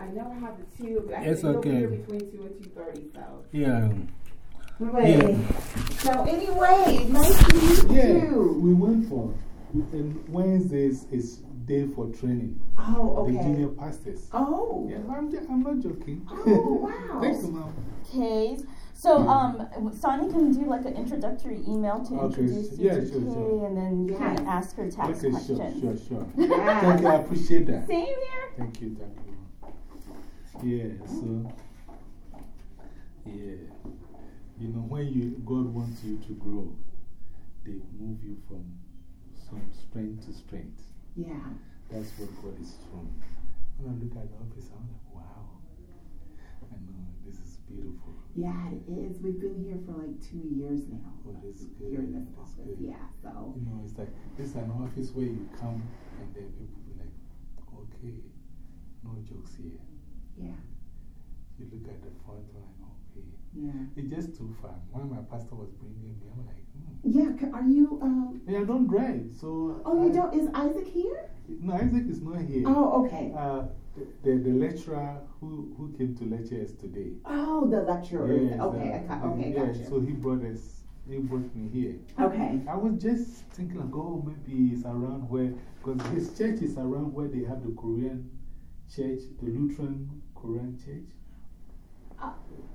I never have the two, but I it's think okay. here between 2 and 2.30, so. Yeah. Wait. Yeah. So, anyway, nice to meet Yeah, you. we went for, and Wednesdays is day for training. Oh, okay. The junior pastors. Oh. Yeah, I'm, ju- I'm not joking. Oh, wow. Thanks, Mom. Okay. So, um, Sonny can do like an introductory email to Okay, introduce you yeah, to sure, Kay, sure. and then you Yes. can ask her tax Okay, sure, sure, sure. Yeah. Thank you, I appreciate that. Same here. Thank you, thank you. Yeah, so, yeah. You know, when you, God wants you to grow, they move you from some strength to strength. Yeah. That's what God is from. When I look at the office, I'm like, wow. I know, this is beautiful. Yeah, it is. We've been here for like two years now. Oh, this is good. Here in this That's office. good. Yeah, so. You know, it's like, this is an office where you come and then people be like, okay, no jokes here. Yeah. You look at the front, like, okay. Yeah. It's just too far. When my pastor was bringing me, I'm like, hmm. Yeah, are you, um, Yeah, I don't drive, so. oh, you don't, is Isaac here? No, Isaac is not here. Oh, okay. Uh, the, the, the lecturer who, who came to lecture us today. Oh, the lecturer. Yes, okay, uh, I got, okay, yeah, gotcha. So he brought us, he brought me here. Okay. I was just thinking, like, oh, maybe it's around where, because his church is around where they have the Korean church, the Lutheran Korean church.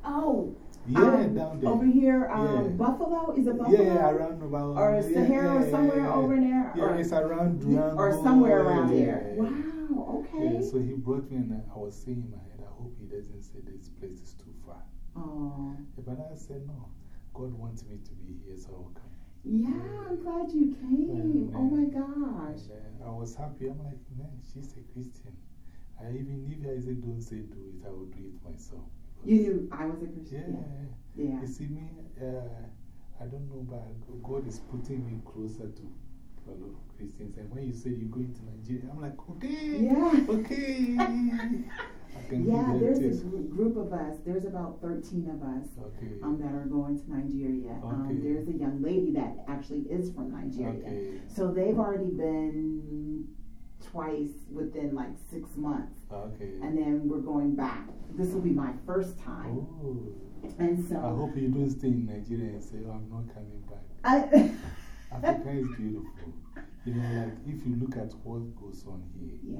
Oh. Yeah, um, down there. Over here, um, Yeah. Buffalo? Is it Buffalo? Yeah, yeah, around about. Or yeah, Sahara, yeah, somewhere yeah, over there? Yeah, or, it's around Durango. or somewhere around there. Wow, okay. So he brought me and I- was saying in my head, I hope he doesn't say this place is too far. Oh. But I said, no, God wants me to be here, so I will come. Yeah, I'm glad you came. Yeah, oh my gosh. And, uh, I was happy. I'm like, man, she's a Christian. I even if Isaac don't say do it, I will do it myself. You knew I was a Yeah. Christian? Yeah. You see me, uh, I don't know, but God is putting me closer to a lot of Christians. And when you say you're going to Nigeria, I'm like, okay. Yeah. Okay. I Yeah, there's a gr group of us. There's about 13 of us Okay. um, that are going to Nigeria. Um, there's a young lady that actually is from Nigeria. Okay. So they've already been twice within like six months. Okay. And then we're going back. This will be my first time. Oh. And so. I hope you don't stay in Nigeria and say, oh, I'm not coming back. I, Africa is beautiful. You know, like if you look at what goes on here, yeah.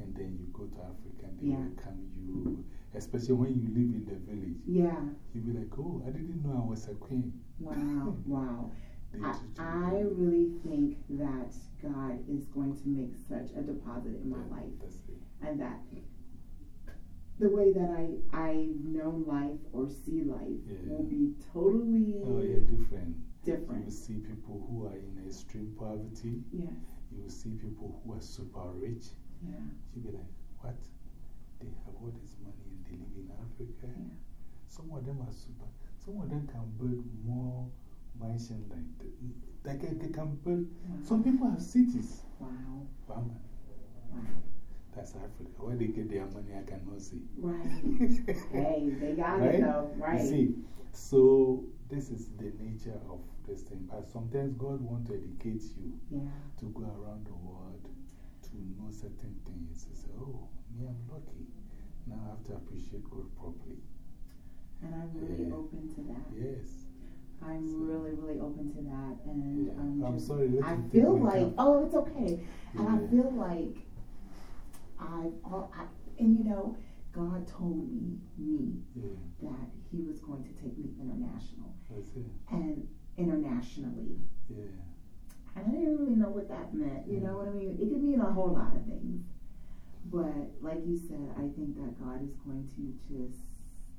and then you go to Africa and they Yeah. welcome you, especially when you live in the village, Yeah. you'll be like, oh, I didn't know I was a queen. Wow. Wow. I, I really think that God is going to make such a deposit in my Yeah, life. And that the way that I, I've known life or see life Yeah. will be totally Oh, yeah, different. You different. will see people who are in extreme poverty. Yes. You will see people who are super rich. Yeah. You'll be like, what? They have all this money and they live in Africa. Yeah. Some of them are super. Some of them can build more mansions like the, like they can build. Wow. Some people have cities. Wow. Bama. Wow. That's Africa. Where they get their money, I cannot see. Right. hey, they got Right? it though. Right. You see, so this is the nature of this thing. But sometimes God wants to educate you Yeah. to go around the world to know certain things. You say, oh, me, I'm lucky. Now I have to appreciate God properly. And I'm really Yeah. open to that. Yes. I'm So- really, really open to that. And Yeah. um, sorry, I feel like, oh, it's okay. And I feel like I, oh, I, and you know, God told me, me, Yeah, that He was going to take me international that's it. and internationally. Yeah. And I didn't really know what that meant. You know what I mean? It could mean a whole lot of things. But like you said, I think that God is going to just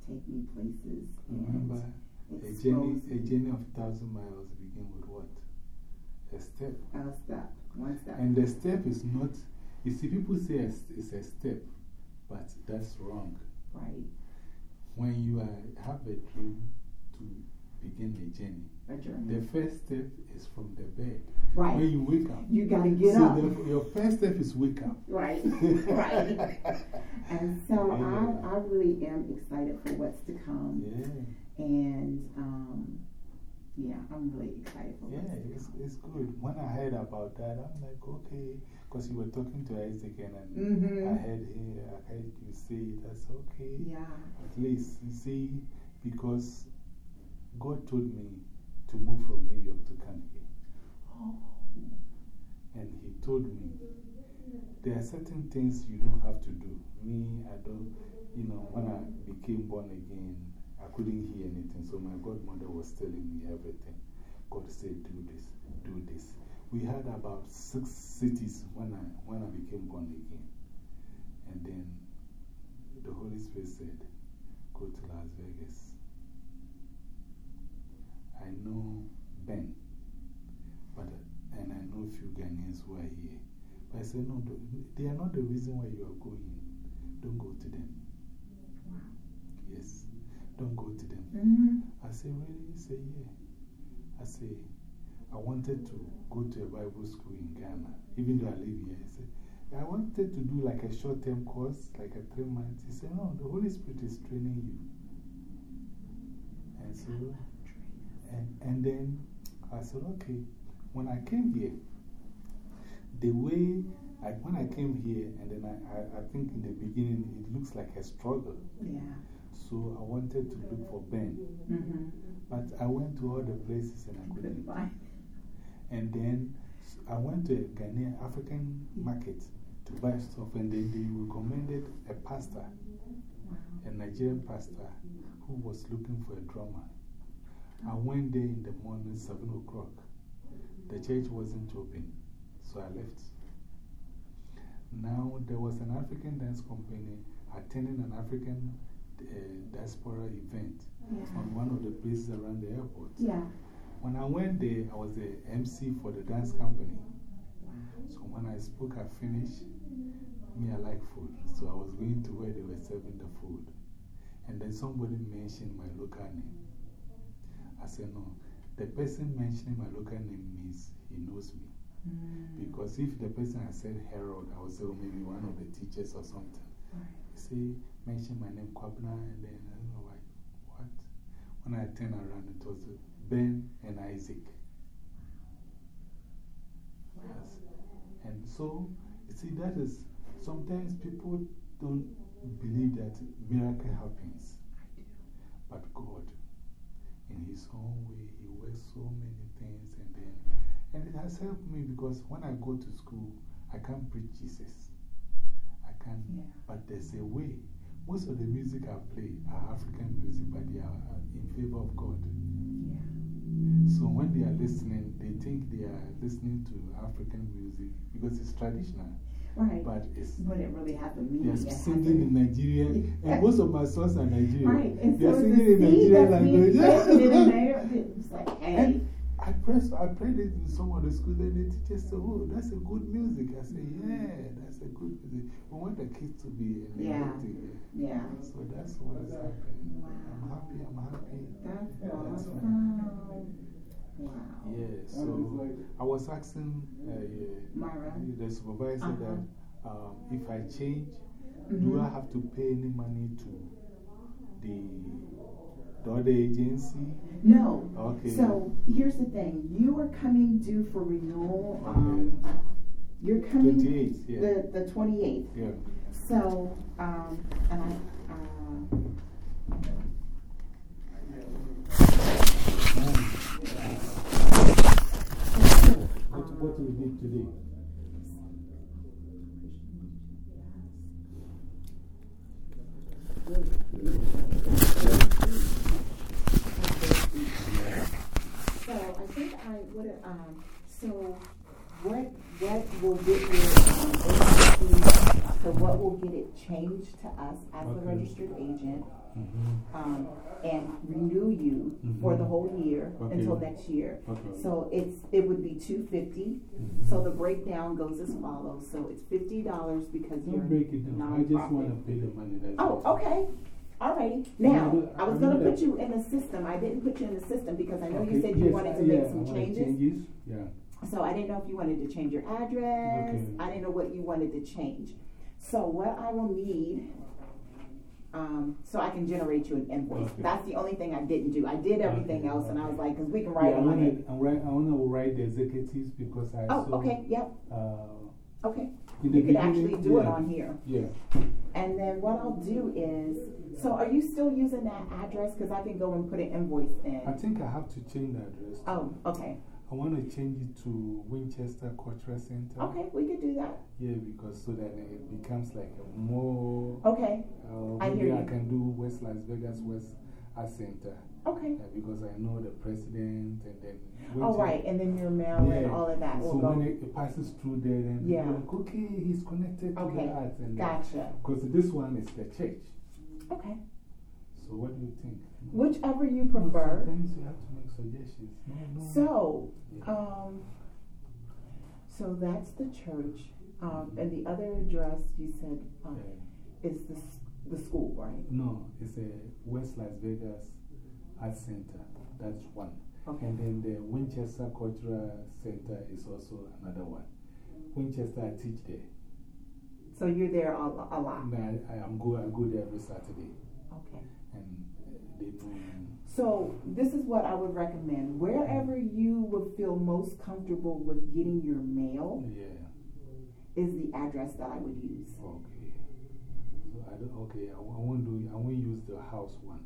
take me places Remember, and a journey, a journey of thousand miles begin with what? A step. A step, one step. And the step is not, you see, people say it's it's a step, but that's wrong. right. When you are, have a dream to begin a journey, A journey. the first step is from the bed. right. When you wake up. You got to get so up. The, your first step is wake up. Right. right. And so Yeah. I, I really am excited for what's to come. Yeah. And um, yeah, I'm really excited for Yeah, it's, it's good. When I heard about that, I'm like, okay. because you were talking to Isaac and Mm I hmm. heard, hey, I heard you say. I okay. Yeah. At least, you see, because God told me to move from New York to come here. Oh. And He told me there are certain things you don't have to do. Me, I don't, you know, when I became born again, I couldn't hear anything. So my godmother was telling me everything. God said, do this, do this. We had about six cities when I, when I became born again. And then the Holy Spirit said, go to Las Vegas. I know Ben, but, and I know a few Ghanaians who are here. But I said, no, they are not the reason why you are going. Don't go to them. Yes, don't go to them. Mm I said, really? He said, yeah. I said, I wanted to go to a Bible school in Ghana, even though I live here. He said, I wanted to do like a short term course, like a three months. He said, no, the Holy Spirit is training you. And so, and, and then I said, okay. When I came here, the way I, when I came here, and then I, I, I think in the beginning it looks like a struggle. Yeah. So I wanted to look for Ben. Mm hmm. But I went to all the places and I couldn't. Find. And then I went to a Ghanaian African market to buy stuff, and then they recommended a pastor, a Nigerian pastor, who was looking for a drummer. I went there in the morning, 7 o'clock. The church wasn't open, so I left. Now there was an African dance company attending an African uh, diaspora event Yeah. on one of the places around the airport. Yeah. When I went there, I was the MC for the dance company. So when I spoke, I finished. Me, I like food. So I was going to where they were serving the food. And then somebody mentioned my local name. I said, no. The person mentioning my local name means he knows me. Mm. Because if the person had said Harold, I would say, oh, maybe one of the teachers or something. He say, mention my name, Kwabna, and then I don't know why. What? When I turned around, it was Ben and Isaac. Yes. And so, you see, that is sometimes people don't believe that miracle happens. But God, in His own way, He works so many things. And then, and it has helped me because when I go to school, I can't preach Jesus. I can't, Yeah. but there's a way. Most of the music I play are African music, but they are uh, in favor of God. Yeah. So when they are listening, they think they are listening to African music because it's traditional, Right. but it's, But it really has a they are singing in Nigerian, and most of my songs are Nigerian. Right. And They are singing in Nigerian language. it's like, hey. And I, press, I played it in some of the schools, and the teachers say, Oh, that's a good music. I say, Yeah, a good music. We want the kids to be Yeah. energetic. Yeah. So that's what is happening. Wow. I'm happy, I'm happy. That's That's awesome. Wow. Yeah, so I was asking uh, yeah, Myra? the supervisor Uh-huh. that um, if I change, do Mhm. I have to pay any money to the, the other agency? No. Okay. So here's the thing. You are coming due for renewal. Um, you're coming 28, yeah. the, the 28th. Yeah. So, um, and I, uh, What, what we did today? So I think I would, um, so what, what will get your, agency, so what will get it changed to us as the Okay. registered agent, -hmm. um, and renew you for the Mhm. whole year Okay. until next year. Okay. So it's, it would be two fifty. Mhm. So the breakdown goes as follows. So it's fifty dollars because you're Don't break it down. I just want to pay the money. That's Oh, all. okay. Alrighty. Now, I was gonna put you in the system. I didn't put you in the system because I know you said you yes, wanted to make some changes. changes. Yeah. So I didn't know if you wanted to change your address. Okay. I didn't know what you wanted to change. So what I will need, um, so I can generate you an invoice. Okay. That's the only thing I didn't do. I did everything Okay, else, and I was like, because we can write yeah, I on wanna, it. I want to write the executives because I Oh, saw okay. Yep. uh, Okay. You could actually do it on here. Yeah. And then what I'll do is, so are you still using that address? Because I can go and put an invoice in. I think I have to change the address. Oh, okay. I want to change it to Winchester Cultural Center. Okay, we could do that. Yeah, because so that it becomes like a more. Okay, Uh, I maybe hear I can do West Las Vegas West Art Center okay. uh, because I know the president and then. All Winchester- right, and then your mail and all of that So will when it, it passes through there, then Yeah. like, okay, he's connected to Okay, the arts. And Gotcha. Because this one is the church. Okay. So what do you think? Whichever you prefer. Sometimes you have to make suggestions. No, no. So, Yeah. um, so that's the church. Um, and the other address you said um, Yeah. is the, the school, right? No, it's a West Las Vegas Art Center. That's one. Okay. And then the Winchester Cultural Center is also another one. Winchester, I teach there. So you're there a, a lot. I, I, am go, I go there every Saturday. Okay. So this is what I would recommend. Wherever you would feel most comfortable with getting your mail Yeah. is the address that I would use. Okay. So I don't, okay, I, I won't do, I won't use the house one.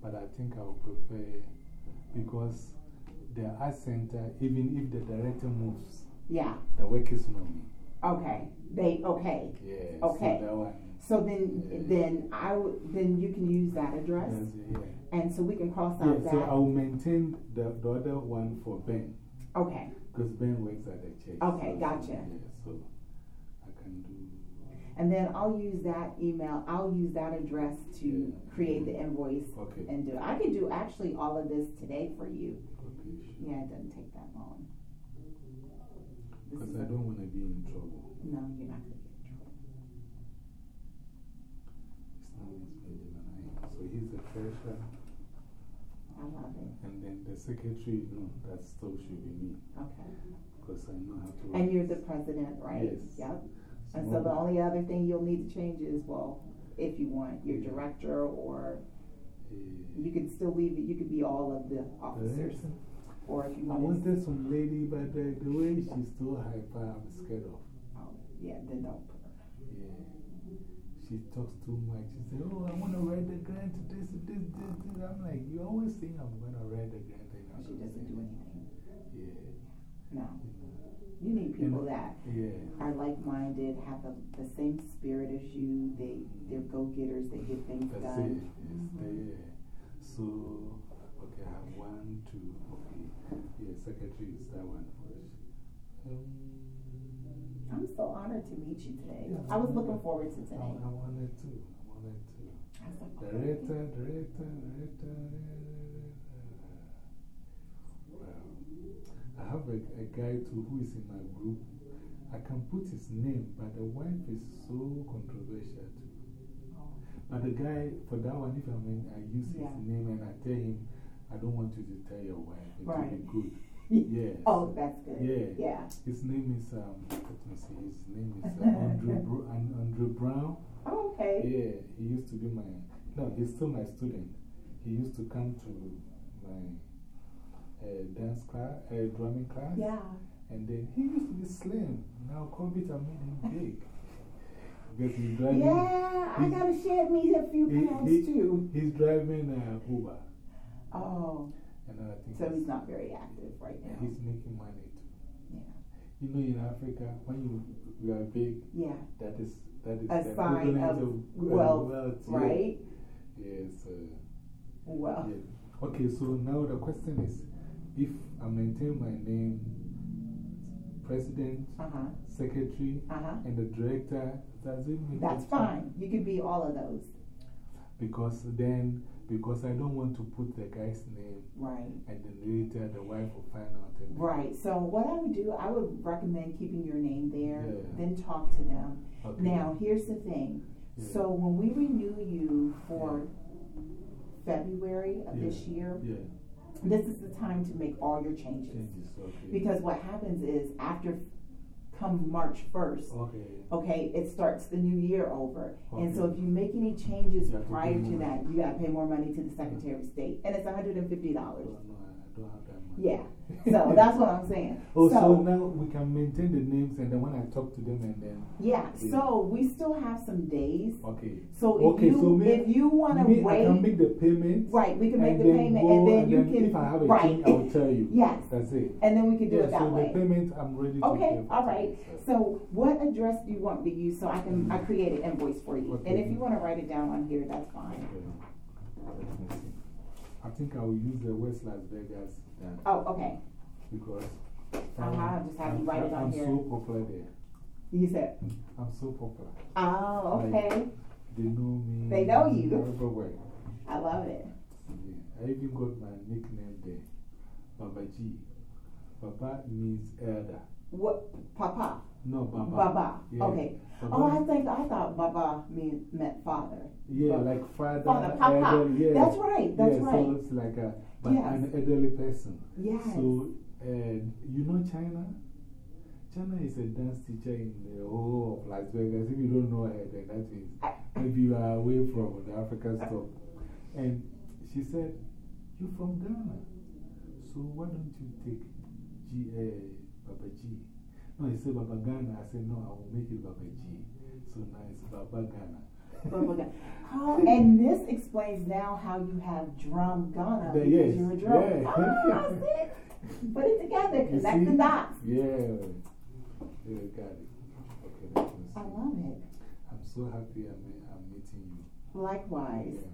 But I think I would prefer, because the art center, even if the director moves, Yeah. the workers know me. Okay. They, okay. Yeah. Okay. So. So then, Yeah. then I then you can use that address. Yeah. And so we can cross Yeah, out so. I will maintain the, the other one for Ben. Okay. Because Ben works at the church. Okay, so, gotcha. Yeah, so I can do. And then I'll use that email, I'll use that address to create the invoice Okay. and do it. I could do actually all of this today for you. Okay, sure. Yeah, it doesn't take that long. Because I don't want to be in trouble. No, you're not going to get in trouble. His name is Benjamin Ayin. So I love it. And then the secretary, no, that still should be me. Okay. Because I know how to. And you're the president, right? Yes. Yep. And so the only other thing you'll need to change is, well, if you want, your director or you could still leave it, you could be all of the officers. Or if you want to. wanted some lady, but the, the way she's so hyper, I'm um, scared of. Oh, yeah, then don't. Yeah. She talks too much. She said, Oh, I want to write the grant this, this, this, this. I'm like, You always think I'm going to write the grant. I'm She doesn't do anything. Yeah. No. You need people that Yeah. are like minded, have the, the same spirit as you. They, they're go getters, they get things That's done. it. Yes, they- yeah. So, okay, I have one, two, okay. Yeah, secretary is that one first. Um, I'm so honored to meet you today. Yeah. I was looking forward to today. I wanted to. I wanted to. I was like, Director, director, director. Well, I have a, a guy too who is in my group. I can put his name, but the wife is so controversial too. Oh. But the guy, for that one, if I mean, I use his name and I tell him, I don't want you to tell your wife, it Right. will be good. Yes. Oh, that's good. Yeah. Yeah. His name is, um, let me see, his name is uh, Andrew, Br Andrew Brown. Oh, okay. Yeah, he used to be my, no, he's still my student. He used to come to my uh, dance class, uh, drumming class. Yeah. And then he used to be slim. Now COVID has made him big. because he's driving. Yeah, I gotta shed me a few he- pounds he- too. He's driving uh, Uber. Oh, And I think so he's not very active right now. he's making money too. Yeah. You know, in Africa, when you, you are big, Yeah. that is, that is A sign of uh, wealth, wealth. Right? Yes. Uh, Well, yeah. Okay, so now the question is if I maintain my name, president, uh huh. secretary, Uh huh. and the director, does it make That's fine. You can be all of those. Because then, because I don't want to put the guy's name Right. and then later the wife will find out. Right. So, what I would do, I would recommend keeping your name there, Yeah. then talk to them. Okay. Now, here's the thing. Yeah. So, when we renew you for February of this year, Yeah, this is the time to make all your changes. changes, okay. Because what happens is after come March 1st, Okay. okay, it starts the new year over. And so if you make any changes have to prior to that, you got to pay more money to the Secretary of State. And it's $150. Oh, I don't have that much. Yeah. So that's what I'm saying. Oh, so, now we can maintain the names and then when I talk to them and then. Yeah, so we still have some days. Okay. So if okay, you, so me, if you want to wait. I can make the payment. Right, we can make the payment go, and then you then can. If I have a right. change, I will tell you. yes. That's it. And then we can do yeah, it that so way. the payment, I'm ready to Okay, all right. it, So, what address do you want me to use so I can I mm-hmm. create an invoice for you? Okay. And if you want to write it down on here, that's fine. Okay. Let me see. I think I will use the West Las Vegas then Oh, okay. because. Uh-huh, just have you I'm- write it on I'm here. so popular there. You said, I'm so popular. oh, okay. They know me. They know you. Everywhere. I love it. Yeah. I even got my nickname there. Baba G. Baba means elder. What, Papa? No, Baba. Baba. Yeah. Okay. Baba. Oh, I think I thought Baba mean, meant father. Yeah, Baba. like father, Father, Papa. elder, yeah. That's right, that's yeah, right. So it's like a, but Yes. an elderly person. Yes. So, uh, you know China? China is a dance teacher in the whole of Las Vegas. If you don't know her, then that means maybe you are away from the African stuff. And she said, You're from Ghana. So why don't you take G, uh, Baba G? No, he said Baba Ghana. I said, No, I will make it Baba G. So now it's Baba Ghana. Baba Ghana. Oh, and this explains now how you have drum Ghana. The- yes, you're a drum. yeah. Ah? Put it together, connect the dots. Yeah. Yeah, got it. Okay, I love it. I'm so happy I'm, I'm meeting you. Likewise. Yeah.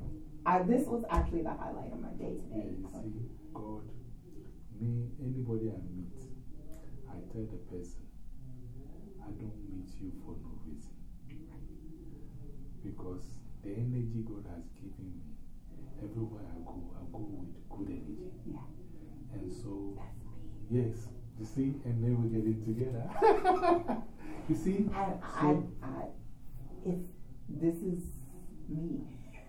I, this was actually the highlight of my day Yeah, today. you see, God, me, anybody I meet, I tell the person, I don't meet you for no reason. Because the energy God has given me, everywhere I go, I go with good energy. Yeah. And so, yes, you see, and then we get it together. you see? I, I, So- I, it's, this is me.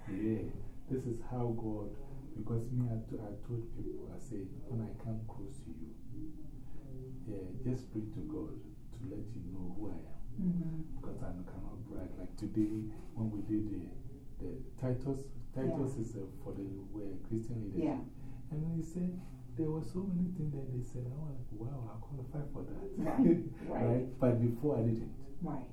Yeah, this is how God, because me, I, I told people, I said, when I come close to you, yeah, just pray to God let you know who I am. -hmm. Because I cannot brag. Like today, when we did the, the Titus, Titus is uh, for the Christian leadership. Yeah. And he said, there were so many things that they said, I was like, wow, I qualify for that. Right, right. But before I didn't. Right.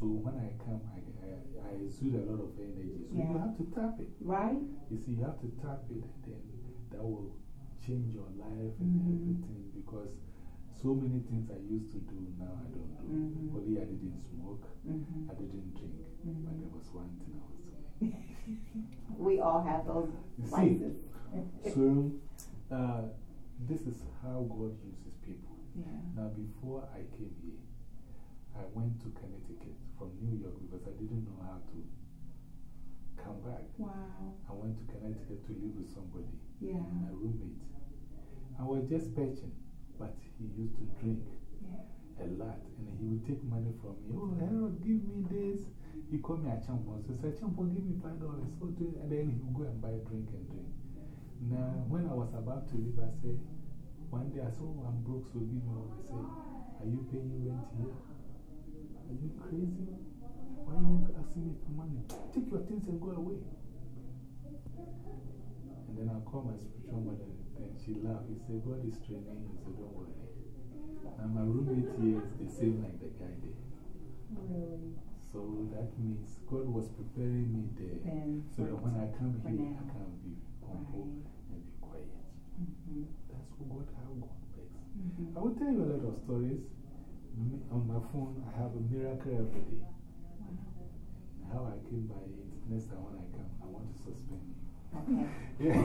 So when I come, I, I, I exude a lot of energy. So you have to tap it. Right? You see, you have to tap it, and then that will change your life and -hmm. everything. Because so many things I used to do, now I don't do. -hmm. Only I didn't smoke, -hmm. I didn't drink. But -hmm. there was one thing I was doing. we all have those vices. So, uh, this is how God uses people. yeah. Now, before I came here, I went to Connecticut from New York because I didn't know how to come back. Wow. I went to Connecticut to live with somebody, Yeah. my roommate. I was just patching, but he used to drink Yeah. a lot and he would take money from me. Oh, Harold, give me this. He called me a champon. So I said, Champon, give me five dollars. So to- and then he would go and buy drink and drink. Now, when I was about to leave, I said, one day I saw I'm broke, so give me one. I said, Are you paying rent here? Are you crazy? Why are you asking me for money? Take your things and go away. And then I called my spiritual mother and she laughed. He said, God is training you, so don't worry. And my roommate here is the same like the guy there. Really? So that means God was preparing me there. And so that when I come here, I can be humble and be quiet. -hmm. That's what God, how God works. -hmm. I will tell you a lot of stories. Me- On my phone, I have a miracle every day. How I came by it. Next time when I come, I want to suspend. Yeah,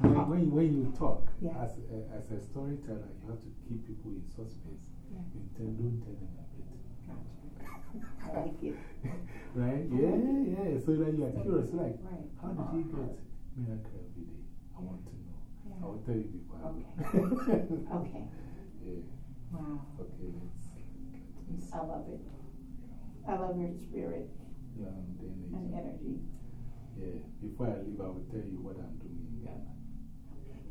when, when, you- when you talk Yeah. as, a, as a storyteller, you have to keep people in suspense. Yeah. You tell, don't tell them a everything. I like it. right? Yeah, yeah. So that you are curious. Like, Right. how did he get miracle every day? I want to know. I will tell you before I go. Okay. yeah. Wow. Okay, let's. let's I love it. I love your spirit yeah, the and energy. Energy. Yeah. Before I leave, I will tell you what I'm doing in Ghana.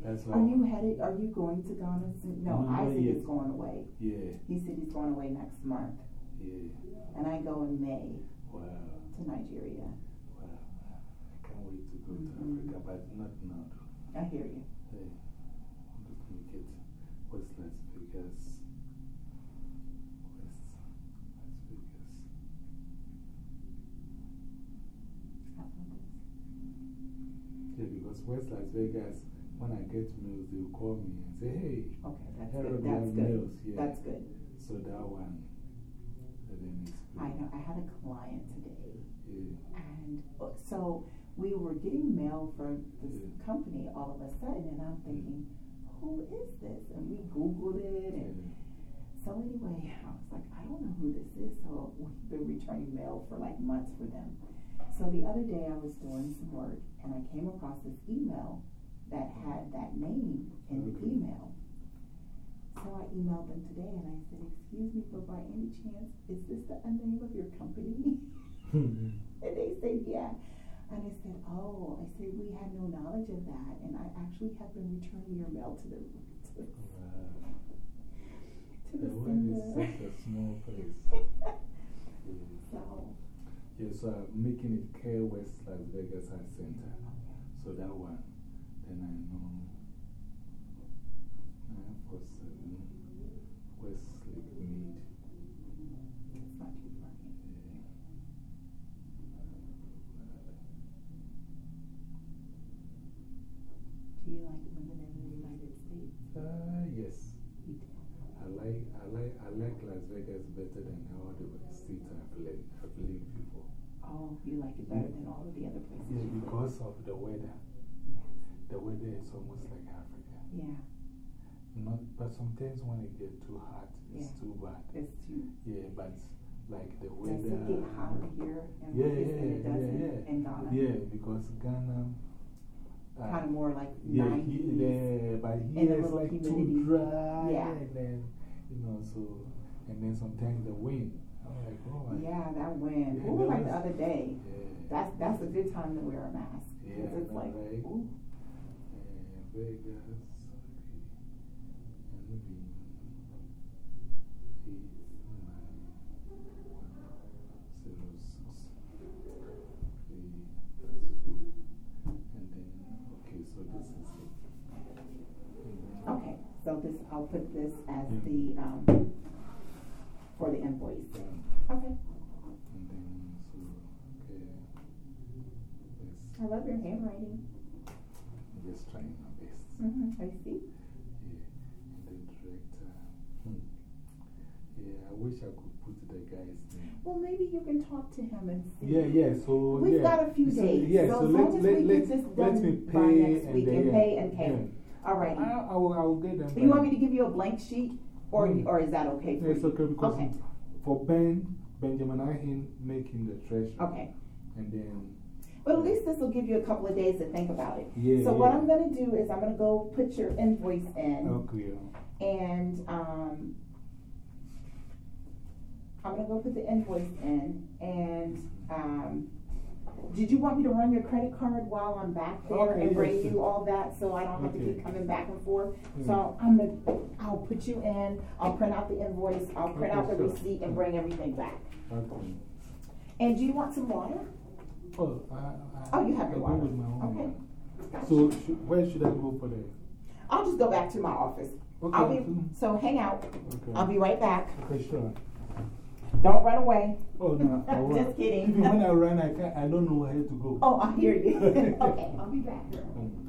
That's why. Are you headed? Are you going to Ghana soon? No, No, not Isaac yet. is going away. Yeah, He said he's going away next month. yeah. And I go in May Wow. to Nigeria. Wow. I can't wait to go to -hmm. Africa, but not now. I hear you. Hey, West Las Vegas. West Las Vegas. Yeah, because West Las Vegas, when I get mails, they'll call me and say, hey, Okay, that's Harold, good. That's good. mails. Yeah. That's good. So that one, and then it's good. I know. I had a client today, Yeah. and uh, so we were getting mail from this Yeah. company all of a sudden, and I'm thinking, who is this? And we Googled it, and so anyway, I was like, I don't know who this is. So we've been returning mail for like months for them. So the other day I was doing some work, and I came across this email that had that name in the email. So I emailed them today and I said, Excuse me, but by any chance, is this the name of your company? Mm-hmm. and they said, Yeah. And I said, Oh, I said, we had no knowledge of that. And I actually have been returning your mail to the, to the, Wow. to The the world is such a small place. I'm uh, making it Care West Las Vegas Art Center. So that one, then I know 947 West Lake Mead. it's not too funny. Do you like women in the United States? Uh, yes. You do. I like, I, like, I like Las Vegas better than all the states I've lived, I've lived before. Oh, you like it better than all of the other places? Yeah, you've been? because of the weather. Yes. The weather is almost like Africa. Yeah, Not, but sometimes when it gets too hot, it's Yeah. too bad. it's too. Yeah, but like the Does weather. it get hot here in Yeah, yeah, it does yeah, in, yeah. in Ghana? Yeah, because Ghana. Uh, Kind of more like yeah, 90s. he, yeah, but here it's like humidity. too dry. Yeah. And then, you know, so, and then sometimes the wind. I'm like, oh. Yeah, that wind. Yeah, Ooh, like the other day. Yeah. That's, that's a good time to wear a mask. Yeah, it's like, right? ooh. Vegas, okay. And maybe eight, nine, one, zero, six. Okay, that's good. And then, okay, so this is it. And then- Okay, so this, I'll put this the, um, for the invoice. Okay. Then, so, okay. I love your handwriting. I'm just trying my best. Mm-hmm, I see. Yeah, and the director. Hmm. Yeah, I wish I could put the guy's name. Well, maybe you can talk to him and see. Yeah, yeah, so. We've yeah. got a few So, days. Yeah, so so as let, long as let, let, get this let done me by pay next and week then, and pay and yeah. All I. I, will, I will get them. Do you want me to give you a blank sheet, or, Mm. or is that okay for It's you? okay because Okay. for Ben, Benjamin, make him the treasurer. Okay. And then. But at least this will give you a couple of days to think about it. Yeah. So what. I'm going to do is I'm going to go put your invoice in, Okay. and um, I'm going to go put the invoice in, and um, did you want me to run your credit card while I'm back there Okay, and bring you all that so I don't have to keep coming back and forth? Mm. So I'm gonna, I'll put you in, I'll print out the invoice, I'll print Okay, out the sure. receipt and bring everything back. Okay. And do you want some water? Oh, I, I, Oh, you have I your water. with my own Okay. Gotcha. So, should, where should I go for the? I'll just go back to my office. Okay. I'll be, so hang out. Okay. I'll be right back. Okay, sure. Don't run away. Oh, no. I won't. Just kidding. Even when I run, I, can't, I don't know where to go. Oh, I hear you. okay, I'll be back. Mm.